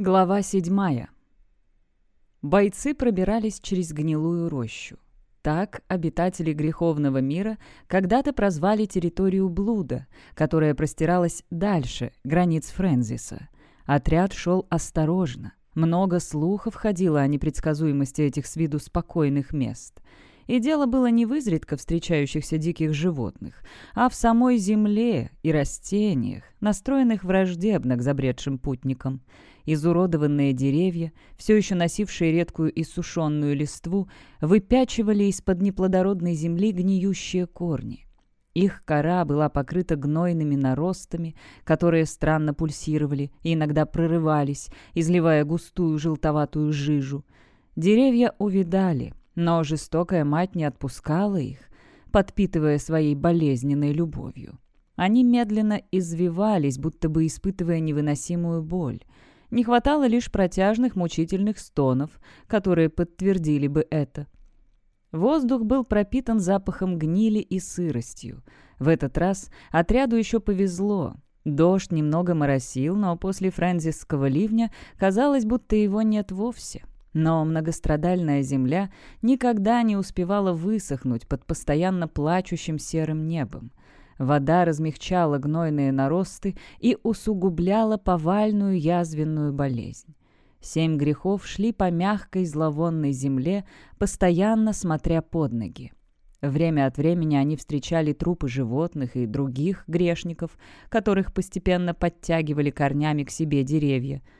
Глава седьмая. Бойцы пробирались через гнилую рощу. Так обитатели греховного мира когда-то прозвали территорию блуда, которая простиралась дальше границ Френзиса. Отряд шел осторожно. Много слухов ходило о непредсказуемости этих с виду спокойных мест. И дело было не в изредка встречающихся диких животных, а в самой земле и растениях, настроенных враждебно к забредшим путникам. Изуродованные деревья, все еще носившие редкую иссушенную листву, выпячивали из-под неплодородной земли гниющие корни. Их кора была покрыта гнойными наростами, которые странно пульсировали и иногда прорывались, изливая густую желтоватую жижу. Деревья увидали, но жестокая мать не отпускала их, подпитывая своей болезненной любовью. Они медленно извивались, будто бы испытывая невыносимую боль. Не хватало лишь протяжных мучительных стонов, которые подтвердили бы это. Воздух был пропитан запахом гнили и сыростью. В этот раз отряду еще повезло. Дождь немного моросил, но после френзисского ливня казалось, будто его нет вовсе. Но многострадальная земля никогда не успевала высохнуть под постоянно плачущим серым небом. Вода размягчала гнойные наросты и усугубляла повальную язвенную болезнь. Семь грехов шли по мягкой зловонной земле, постоянно смотря под ноги. Время от времени они встречали трупы животных и других грешников, которых постепенно подтягивали корнями к себе деревья –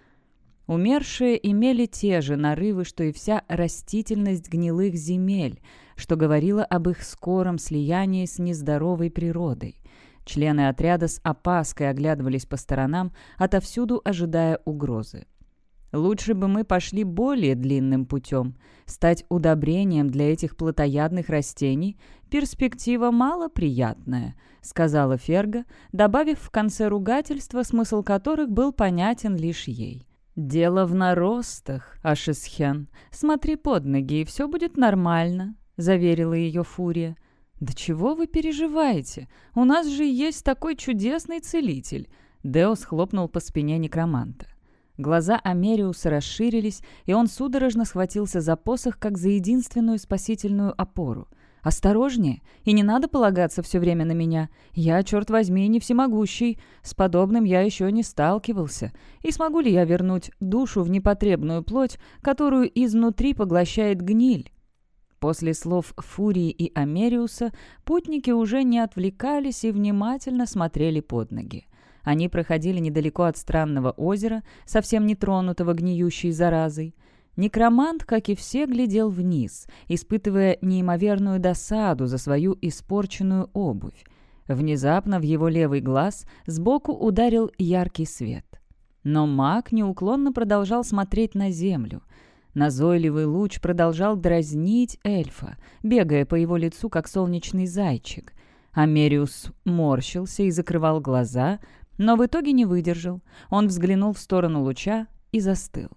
Умершие имели те же нарывы, что и вся растительность гнилых земель, что говорило об их скором слиянии с нездоровой природой. Члены отряда с опаской оглядывались по сторонам, отовсюду ожидая угрозы. «Лучше бы мы пошли более длинным путем. Стать удобрением для этих плотоядных растений – перспектива малоприятная», – сказала Ферга, добавив в конце ругательства, смысл которых был понятен лишь ей. «Дело в наростах, Ашисхен. Смотри под ноги, и все будет нормально», — заверила ее Фурия. «Да чего вы переживаете? У нас же есть такой чудесный целитель!» Деос хлопнул по спине некроманта. Глаза Америуса расширились, и он судорожно схватился за посох, как за единственную спасительную опору. Осторожнее, и не надо полагаться все время на меня. Я, черт возьми, не всемогущий. С подобным я еще не сталкивался. И смогу ли я вернуть душу в непотребную плоть, которую изнутри поглощает гниль? После слов Фурии и Америуса путники уже не отвлекались и внимательно смотрели под ноги. Они проходили недалеко от странного озера, совсем не тронутого гниющей заразой. Некромант, как и все, глядел вниз, испытывая неимоверную досаду за свою испорченную обувь. Внезапно в его левый глаз сбоку ударил яркий свет. Но маг неуклонно продолжал смотреть на землю. Назойливый луч продолжал дразнить эльфа, бегая по его лицу, как солнечный зайчик. Америус морщился и закрывал глаза, но в итоге не выдержал. Он взглянул в сторону луча и застыл.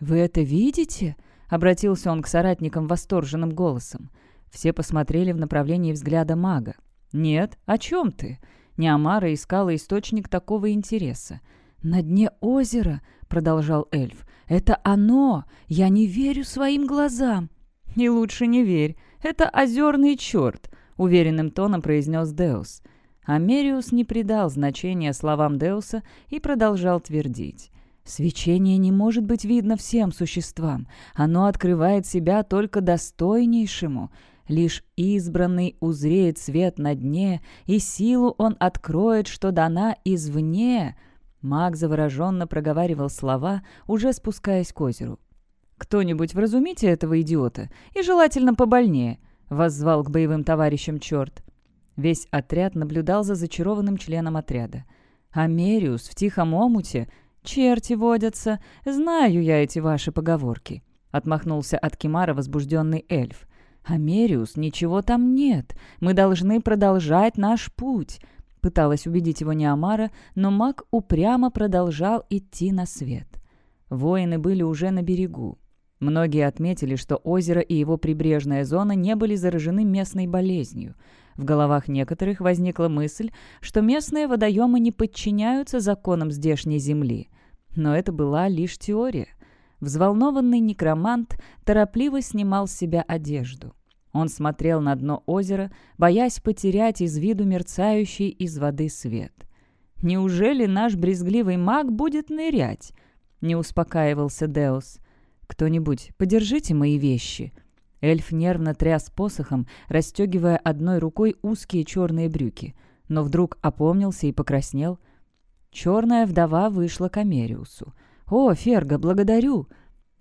«Вы это видите?» — обратился он к соратникам восторженным голосом. Все посмотрели в направлении взгляда мага. «Нет, о чем ты?» Неамара искала источник такого интереса. «На дне озера», — продолжал эльф, — «это оно! Я не верю своим глазам!» «И лучше не верь, это озерный черт», — уверенным тоном произнес Деус. Америус не придал значения словам Деуса и продолжал твердить. Свечение не может быть видно всем существам. Оно открывает себя только достойнейшему. Лишь избранный узреет свет на дне, и силу он откроет, что дана извне. Маг завороженно проговаривал слова, уже спускаясь к озеру. «Кто-нибудь вразумите этого идиота, и желательно побольнее», — воззвал к боевым товарищам черт. Весь отряд наблюдал за зачарованным членом отряда. Америус в тихом омуте «Черти водятся. Знаю я эти ваши поговорки», — отмахнулся от Кимара возбужденный эльф. «Америус, ничего там нет. Мы должны продолжать наш путь», — пыталась убедить его Неамара, но маг упрямо продолжал идти на свет. Воины были уже на берегу. Многие отметили, что озеро и его прибрежная зона не были заражены местной болезнью. В головах некоторых возникла мысль, что местные водоемы не подчиняются законам здешней земли. Но это была лишь теория. Взволнованный некромант торопливо снимал с себя одежду. Он смотрел на дно озера, боясь потерять из виду мерцающий из воды свет. «Неужели наш брезгливый маг будет нырять?» — не успокаивался Деус. «Кто-нибудь, подержите мои вещи». Эльф нервно тряс посохом, расстегивая одной рукой узкие черные брюки, но вдруг опомнился и покраснел. Черная вдова вышла к Америусу. «О, Ферга, благодарю!»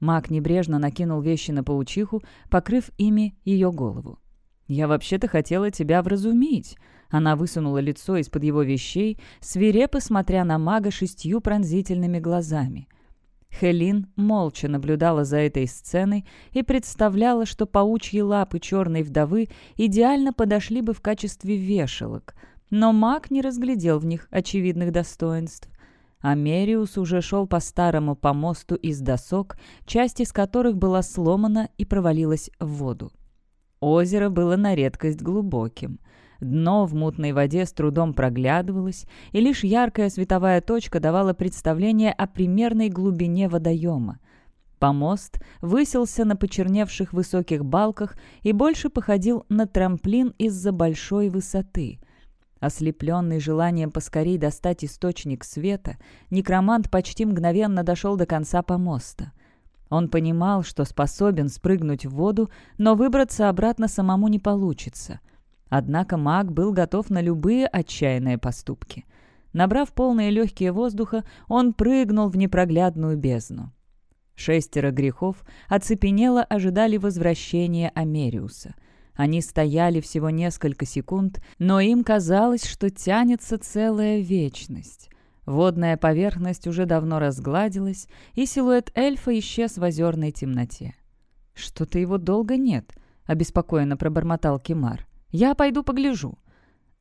Маг небрежно накинул вещи на паучиху, покрыв ими ее голову. «Я вообще-то хотела тебя вразумить». Она высунула лицо из-под его вещей, свирепо смотря на мага шестью пронзительными глазами. Хелин молча наблюдала за этой сценой и представляла, что паучьи лапы черной вдовы идеально подошли бы в качестве вешалок, но маг не разглядел в них очевидных достоинств. Америус уже шел по старому помосту из досок, часть из которых была сломана и провалилась в воду. Озеро было на редкость глубоким. Дно в мутной воде с трудом проглядывалось, и лишь яркая световая точка давала представление о примерной глубине водоема. Помост высился на почерневших высоких балках и больше походил на трамплин из-за большой высоты — Ослепленный желанием поскорей достать источник света, некромант почти мгновенно дошел до конца помоста. Он понимал, что способен спрыгнуть в воду, но выбраться обратно самому не получится. Однако маг был готов на любые отчаянные поступки. Набрав полные легкие воздуха, он прыгнул в непроглядную бездну. Шестеро грехов оцепенело ожидали возвращения Америуса — они стояли всего несколько секунд, но им казалось, что тянется целая вечность. Водная поверхность уже давно разгладилась, и силуэт эльфа исчез в озерной темноте. «Что-то его долго нет», — обеспокоенно пробормотал Кимар. «Я пойду погляжу».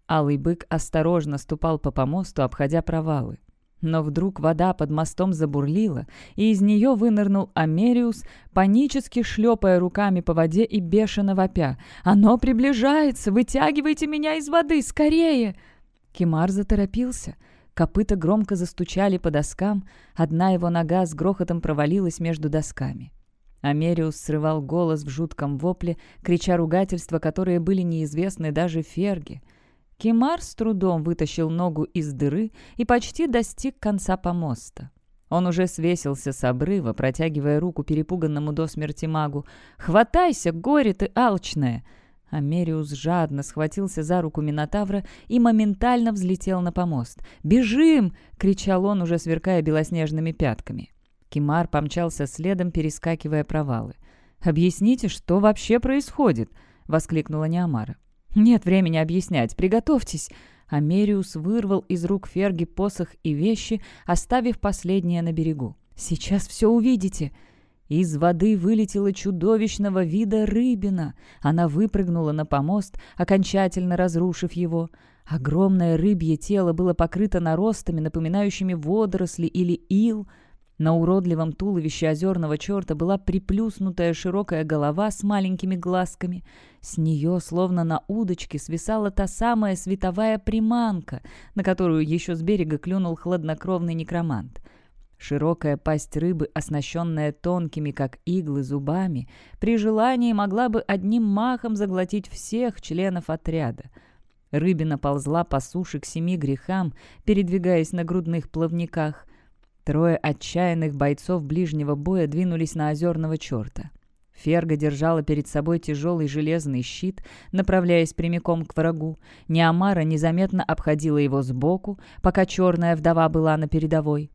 Алый бык осторожно ступал по помосту, обходя провалы. Но вдруг вода под мостом забурлила, и из нее вынырнул Америус, панически шлепая руками по воде и бешено вопя. «Оно приближается! Вытягивайте меня из воды! Скорее!» Кимар заторопился. Копыта громко застучали по доскам, одна его нога с грохотом провалилась между досками. Америус срывал голос в жутком вопле, крича ругательства, которые были неизвестны даже Ферге — Кимар с трудом вытащил ногу из дыры и почти достиг конца помоста. Он уже свесился с обрыва, протягивая руку перепуганному до смерти магу. «Хватайся, горе ты алчная!» Америус жадно схватился за руку Минотавра и моментально взлетел на помост. «Бежим!» — кричал он, уже сверкая белоснежными пятками. Кимар помчался следом, перескакивая провалы. «Объясните, что вообще происходит?» — воскликнула Неомара. «Нет времени объяснять. Приготовьтесь!» Америус вырвал из рук Ферги посох и вещи, оставив последнее на берегу. «Сейчас все увидите!» Из воды вылетела чудовищного вида рыбина. Она выпрыгнула на помост, окончательно разрушив его. Огромное рыбье тело было покрыто наростами, напоминающими водоросли или ил — на уродливом туловище озерного черта была приплюснутая широкая голова с маленькими глазками. С нее, словно на удочке, свисала та самая световая приманка, на которую еще с берега клюнул хладнокровный некромант. Широкая пасть рыбы, оснащенная тонкими, как иглы, зубами, при желании могла бы одним махом заглотить всех членов отряда. Рыбина ползла по суше к семи грехам, передвигаясь на грудных плавниках. Трое отчаянных бойцов ближнего боя двинулись на озерного черта. Ферга держала перед собой тяжелый железный щит, направляясь прямиком к врагу. Неамара незаметно обходила его сбоку, пока черная вдова была на передовой.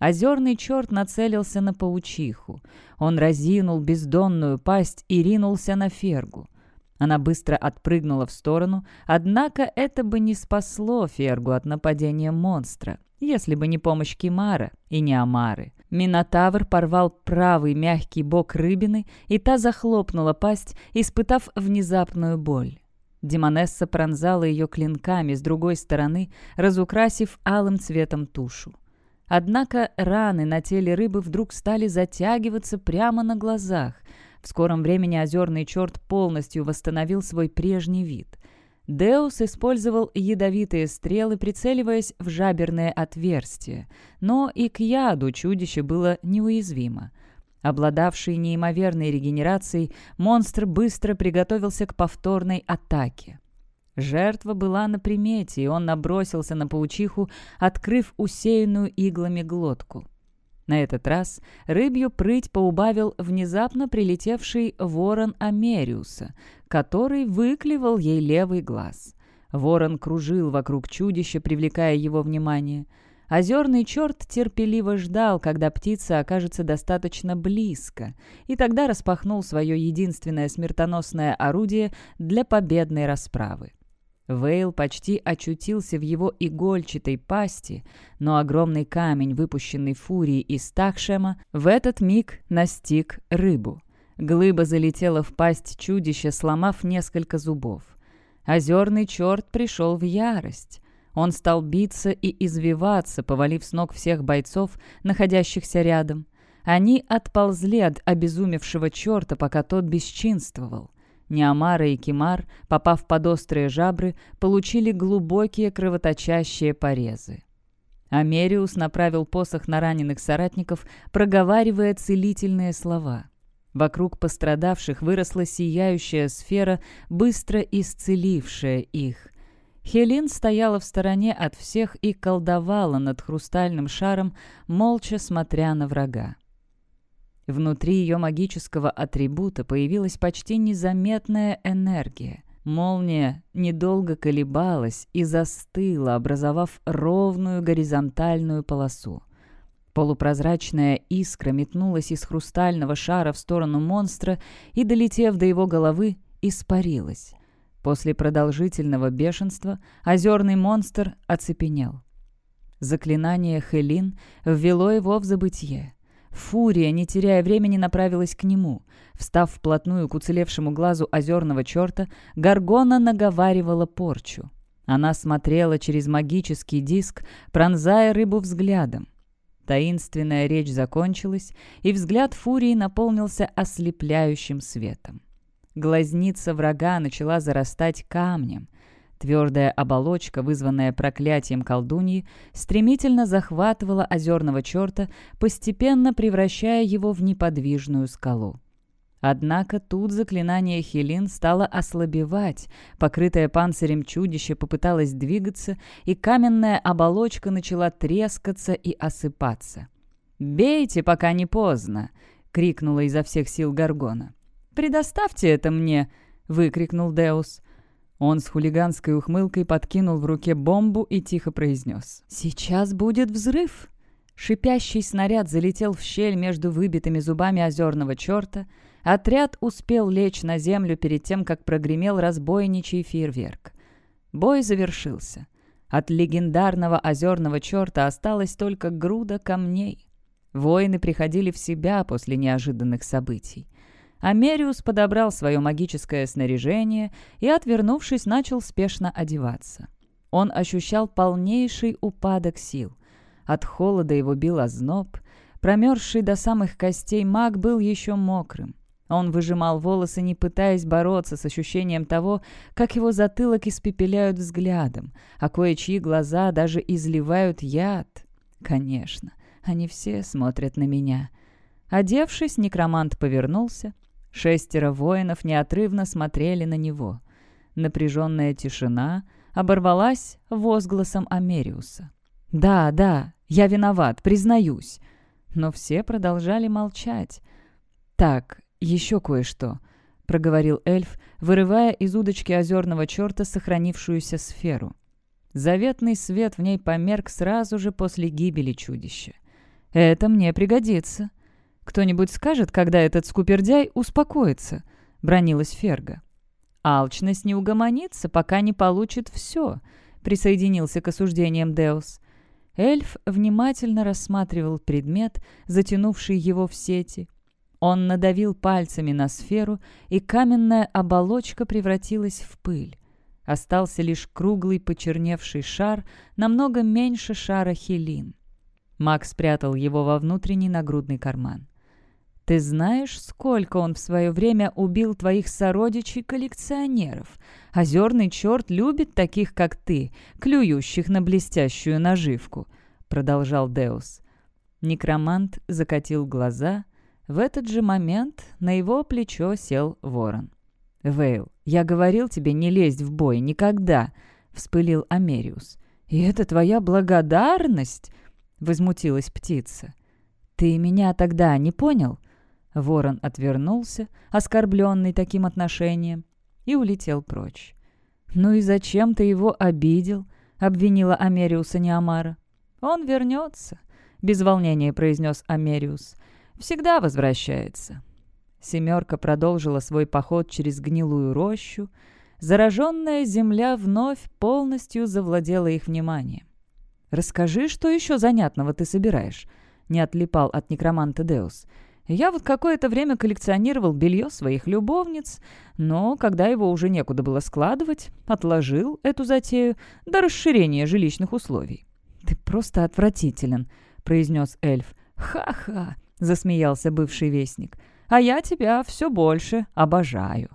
Озерный черт нацелился на паучиху. Он разинул бездонную пасть и ринулся на Фергу. Она быстро отпрыгнула в сторону, однако это бы не спасло Фергу от нападения монстра если бы не помощь Кимара и не Амары. Минотавр порвал правый мягкий бок рыбины, и та захлопнула пасть, испытав внезапную боль. Демонесса пронзала ее клинками с другой стороны, разукрасив алым цветом тушу. Однако раны на теле рыбы вдруг стали затягиваться прямо на глазах. В скором времени озерный черт полностью восстановил свой прежний вид. Деус использовал ядовитые стрелы, прицеливаясь в жаберное отверстие, но и к яду чудище было неуязвимо. Обладавший неимоверной регенерацией, монстр быстро приготовился к повторной атаке. Жертва была на примете, и он набросился на паучиху, открыв усеянную иглами глотку. На этот раз рыбью прыть поубавил внезапно прилетевший ворон Америуса, который выклевал ей левый глаз. Ворон кружил вокруг чудища, привлекая его внимание. Озерный черт терпеливо ждал, когда птица окажется достаточно близко, и тогда распахнул свое единственное смертоносное орудие для победной расправы. Вейл почти очутился в его игольчатой пасти, но огромный камень, выпущенный фурией из Такшема, в этот миг настиг рыбу. Глыба залетела в пасть чудища, сломав несколько зубов. Озерный черт пришел в ярость. Он стал биться и извиваться, повалив с ног всех бойцов, находящихся рядом. Они отползли от обезумевшего черта, пока тот бесчинствовал. Неамара и Кимар, попав под острые жабры, получили глубокие кровоточащие порезы. Америус направил посох на раненых соратников, проговаривая целительные слова. Вокруг пострадавших выросла сияющая сфера, быстро исцелившая их. Хелин стояла в стороне от всех и колдовала над хрустальным шаром, молча смотря на врага. Внутри ее магического атрибута появилась почти незаметная энергия. Молния недолго колебалась и застыла, образовав ровную горизонтальную полосу. Полупрозрачная искра метнулась из хрустального шара в сторону монстра и, долетев до его головы, испарилась. После продолжительного бешенства озерный монстр оцепенел. Заклинание Хелин ввело его в забытье. Фурия, не теряя времени, направилась к нему. Встав вплотную к уцелевшему глазу озерного черта, Гаргона наговаривала порчу. Она смотрела через магический диск, пронзая рыбу взглядом. Таинственная речь закончилась, и взгляд Фурии наполнился ослепляющим светом. Глазница врага начала зарастать камнем. Твердая оболочка, вызванная проклятием колдуньи, стремительно захватывала озерного черта, постепенно превращая его в неподвижную скалу. Однако тут заклинание Хелин стало ослабевать, покрытое панцирем чудище попыталось двигаться, и каменная оболочка начала трескаться и осыпаться. «Бейте, пока не поздно!» — крикнула изо всех сил Гаргона. «Предоставьте это мне!» — выкрикнул Деус. Он с хулиганской ухмылкой подкинул в руке бомбу и тихо произнес. «Сейчас будет взрыв!» Шипящий снаряд залетел в щель между выбитыми зубами озерного черта. Отряд успел лечь на землю перед тем, как прогремел разбойничий фейерверк. Бой завершился. От легендарного озерного черта осталась только груда камней. Воины приходили в себя после неожиданных событий. Америус подобрал свое магическое снаряжение и, отвернувшись, начал спешно одеваться. Он ощущал полнейший упадок сил. От холода его бил озноб. Промерзший до самых костей маг был еще мокрым. Он выжимал волосы, не пытаясь бороться с ощущением того, как его затылок испепеляют взглядом, а кое-чьи глаза даже изливают яд. Конечно, они все смотрят на меня. Одевшись, некромант повернулся, Шестеро воинов неотрывно смотрели на него. Напряженная тишина оборвалась возгласом Америуса. «Да, да, я виноват, признаюсь». Но все продолжали молчать. «Так, еще кое-что», — проговорил эльф, вырывая из удочки озерного черта сохранившуюся сферу. Заветный свет в ней померк сразу же после гибели чудища. «Это мне пригодится», «Кто-нибудь скажет, когда этот скупердяй успокоится?» — бронилась Ферга. «Алчность не угомонится, пока не получит все», — присоединился к осуждениям Деус. Эльф внимательно рассматривал предмет, затянувший его в сети. Он надавил пальцами на сферу, и каменная оболочка превратилась в пыль. Остался лишь круглый почерневший шар, намного меньше шара хелин. Макс спрятал его во внутренний нагрудный карман. Ты знаешь, сколько он в свое время убил твоих сородичей-коллекционеров? Озерный черт любит таких, как ты, клюющих на блестящую наживку», — продолжал Деус. Некромант закатил глаза. В этот же момент на его плечо сел ворон. «Вейл, я говорил тебе не лезть в бой никогда», — вспылил Америус. «И это твоя благодарность?» — возмутилась птица. «Ты меня тогда не понял?» Ворон отвернулся, оскорбленный таким отношением, и улетел прочь. «Ну и зачем ты его обидел?» — обвинила Америуса Неамара. «Он вернется», — без волнения произнес Америус. «Всегда возвращается». Семерка продолжила свой поход через гнилую рощу. Зараженная земля вновь полностью завладела их вниманием. «Расскажи, что еще занятного ты собираешь?» — не отлипал от некроманта Деус. Я вот какое-то время коллекционировал белье своих любовниц, но когда его уже некуда было складывать, отложил эту затею до расширения жилищных условий. «Ты просто отвратителен», — произнес эльф. «Ха-ха», — засмеялся бывший вестник. «А я тебя все больше обожаю».